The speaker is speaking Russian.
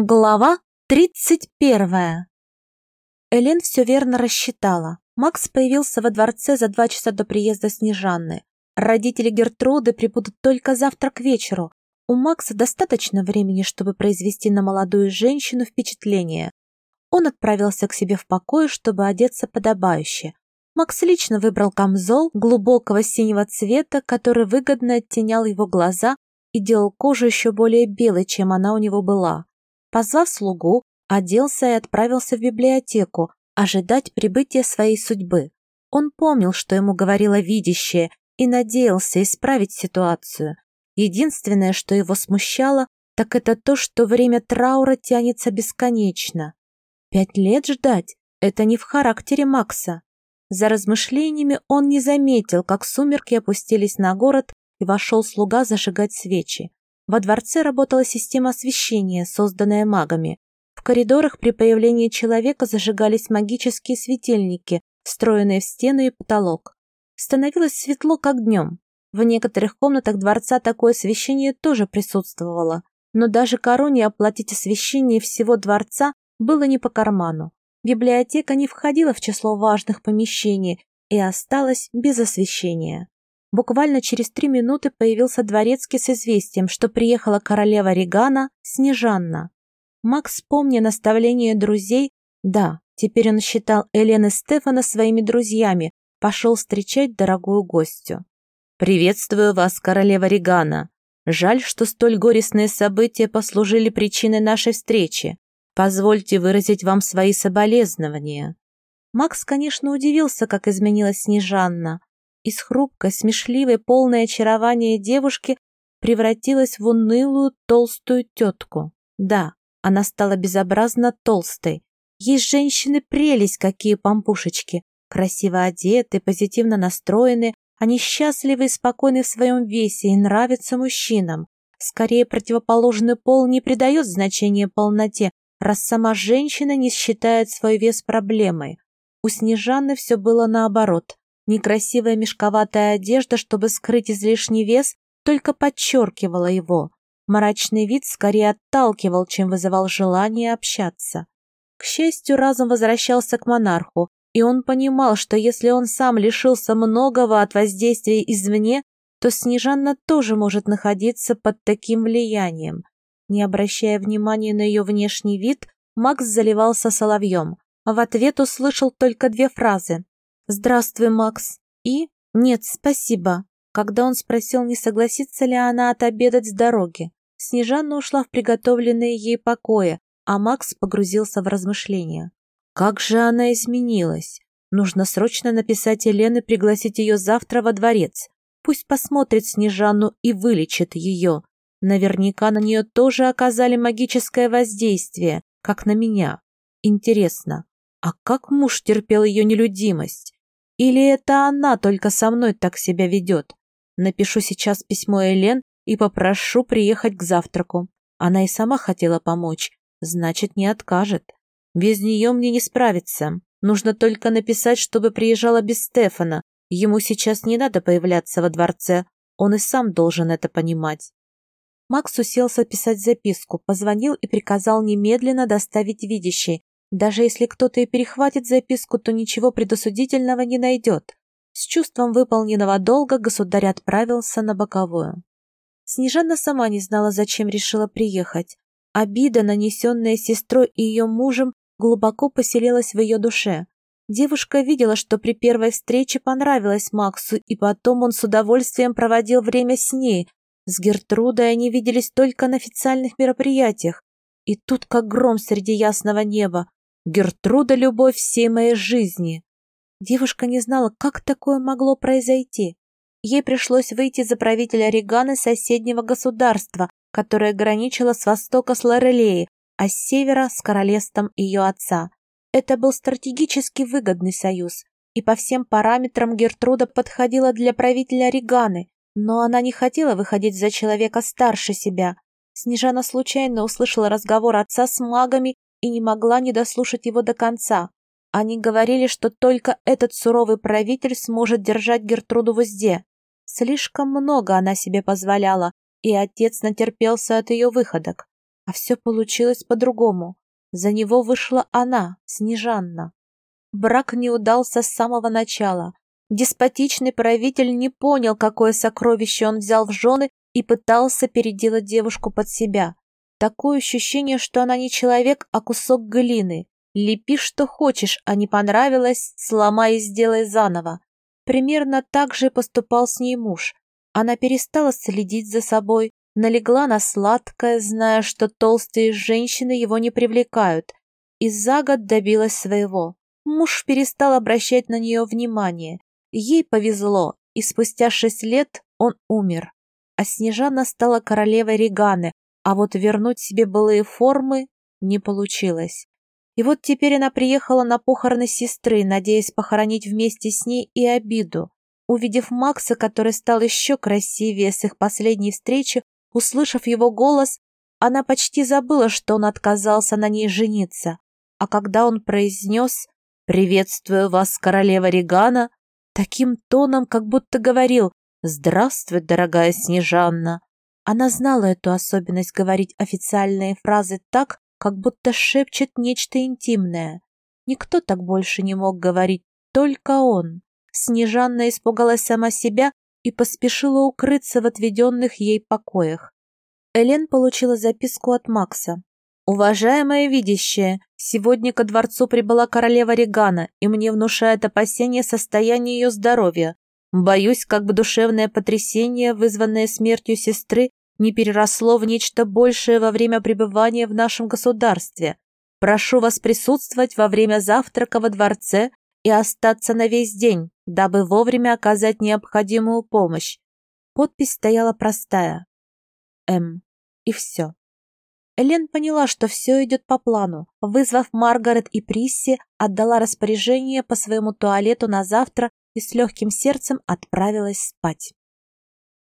Глава тридцать первая. Элен все верно рассчитала. Макс появился во дворце за два часа до приезда Снежанны. Родители Гертруды прибудут только завтра к вечеру. У Макса достаточно времени, чтобы произвести на молодую женщину впечатление. Он отправился к себе в покой, чтобы одеться подобающе. Макс лично выбрал камзол глубокого синего цвета, который выгодно оттенял его глаза и делал кожу еще более белой, чем она у него была. Позвав слугу, оделся и отправился в библиотеку ожидать прибытия своей судьбы. Он помнил, что ему говорила видящее, и надеялся исправить ситуацию. Единственное, что его смущало, так это то, что время траура тянется бесконечно. Пять лет ждать – это не в характере Макса. За размышлениями он не заметил, как сумерки опустились на город и вошел слуга зажигать свечи. Во дворце работала система освещения, созданная магами. В коридорах при появлении человека зажигались магические светильники, встроенные в стены и потолок. Становилось светло, как днем. В некоторых комнатах дворца такое освещение тоже присутствовало, но даже короне оплатить освещение всего дворца было не по карману. Библиотека не входила в число важных помещений и осталась без освещения. Буквально через три минуты появился дворецкий с известием, что приехала королева Регана Снежанна. Макс, помня наставление друзей, да, теперь он считал Элен и Стефана своими друзьями, пошел встречать дорогую гостью. «Приветствую вас, королева Регана. Жаль, что столь горестные события послужили причиной нашей встречи. Позвольте выразить вам свои соболезнования». Макс, конечно, удивился, как изменилась Снежанна из хрупкой, смешливой, полной очарования девушки превратилась в унылую толстую тетку. Да, она стала безобразно толстой. Есть женщины прелесть, какие помпушечки, красиво одеты, позитивно настроены, они счастливы и спокойны в своем весе и нравятся мужчинам. Скорее, противоположный пол не придает значения полноте, раз сама женщина не считает свой вес проблемой. У Снежаны все было наоборот. Некрасивая мешковатая одежда, чтобы скрыть излишний вес, только подчеркивала его. Мрачный вид скорее отталкивал, чем вызывал желание общаться. К счастью, разум возвращался к монарху, и он понимал, что если он сам лишился многого от воздействия извне, то Снежанна тоже может находиться под таким влиянием. Не обращая внимания на ее внешний вид, Макс заливался соловьем. В ответ услышал только две фразы «Здравствуй, Макс» и «Нет, спасибо», когда он спросил, не согласится ли она отобедать с дороги. Снежанна ушла в приготовленные ей покои, а Макс погрузился в размышления. Как же она изменилась! Нужно срочно написать Елене пригласить ее завтра во дворец. Пусть посмотрит Снежанну и вылечит ее. Наверняка на нее тоже оказали магическое воздействие, как на меня. Интересно, а как муж терпел ее нелюдимость? Или это она только со мной так себя ведет? Напишу сейчас письмо Элен и попрошу приехать к завтраку. Она и сама хотела помочь, значит, не откажет. Без нее мне не справиться. Нужно только написать, чтобы приезжала без Стефана. Ему сейчас не надо появляться во дворце. Он и сам должен это понимать. Макс уселся писать записку, позвонил и приказал немедленно доставить видящий, даже если кто-то и перехватит записку, то ничего предосудительного не найдет. С чувством выполненного долга государь отправился на боковую. Снежана сама не знала, зачем решила приехать. Обида, нанесенная сестрой и ее мужем, глубоко поселилась в ее душе. Девушка видела, что при первой встрече понравилась Максу, и потом он с удовольствием проводил время с ней. С Гертрудой они виделись только на официальных мероприятиях. И тут как гром среди ясного неба. Гертруда — любовь всей моей жизни. Девушка не знала, как такое могло произойти. Ей пришлось выйти за правителя Реганы соседнего государства, которое граничило с востока с Лорелеей, а с севера с королевством ее отца. Это был стратегически выгодный союз, и по всем параметрам Гертруда подходила для правителя Реганы, но она не хотела выходить за человека старше себя. Снежана случайно услышала разговор отца с магами и не могла не дослушать его до конца. Они говорили, что только этот суровый правитель сможет держать Гертруду в узде. Слишком много она себе позволяла, и отец натерпелся от ее выходок. А все получилось по-другому. За него вышла она, Снежанна. Брак не удался с самого начала. Деспотичный правитель не понял, какое сокровище он взял в жены и пытался переделать девушку под себя. Такое ощущение, что она не человек, а кусок глины. Лепи, что хочешь, а не понравилось, сломай и сделай заново. Примерно так же поступал с ней муж. Она перестала следить за собой, налегла на сладкое, зная, что толстые женщины его не привлекают, и за год добилась своего. Муж перестал обращать на нее внимание. Ей повезло, и спустя шесть лет он умер. А Снежана стала королевой Реганы, а вот вернуть себе былые формы не получилось. И вот теперь она приехала на похороны сестры, надеясь похоронить вместе с ней и обиду. Увидев Макса, который стал еще красивее с их последней встречи, услышав его голос, она почти забыла, что он отказался на ней жениться. А когда он произнес «Приветствую вас, королева Регана», таким тоном, как будто говорил «Здравствуй, дорогая Снежанна». Она знала эту особенность говорить официальные фразы так, как будто шепчет нечто интимное. Никто так больше не мог говорить, только он. Снежанна испугалась сама себя и поспешила укрыться в отведенных ей покоях. Элен получила записку от Макса. «Уважаемая видящая, сегодня ко дворцу прибыла королева Регана, и мне внушает опасение состояния ее здоровья. Боюсь, как бы душевное потрясение, вызванное смертью сестры, не переросло в нечто большее во время пребывания в нашем государстве. Прошу вас присутствовать во время завтрака во дворце и остаться на весь день, дабы вовремя оказать необходимую помощь. Подпись стояла простая. М. И все. Элен поняла, что все идет по плану. Вызвав Маргарет и Присси, отдала распоряжение по своему туалету на завтра и с легким сердцем отправилась спать.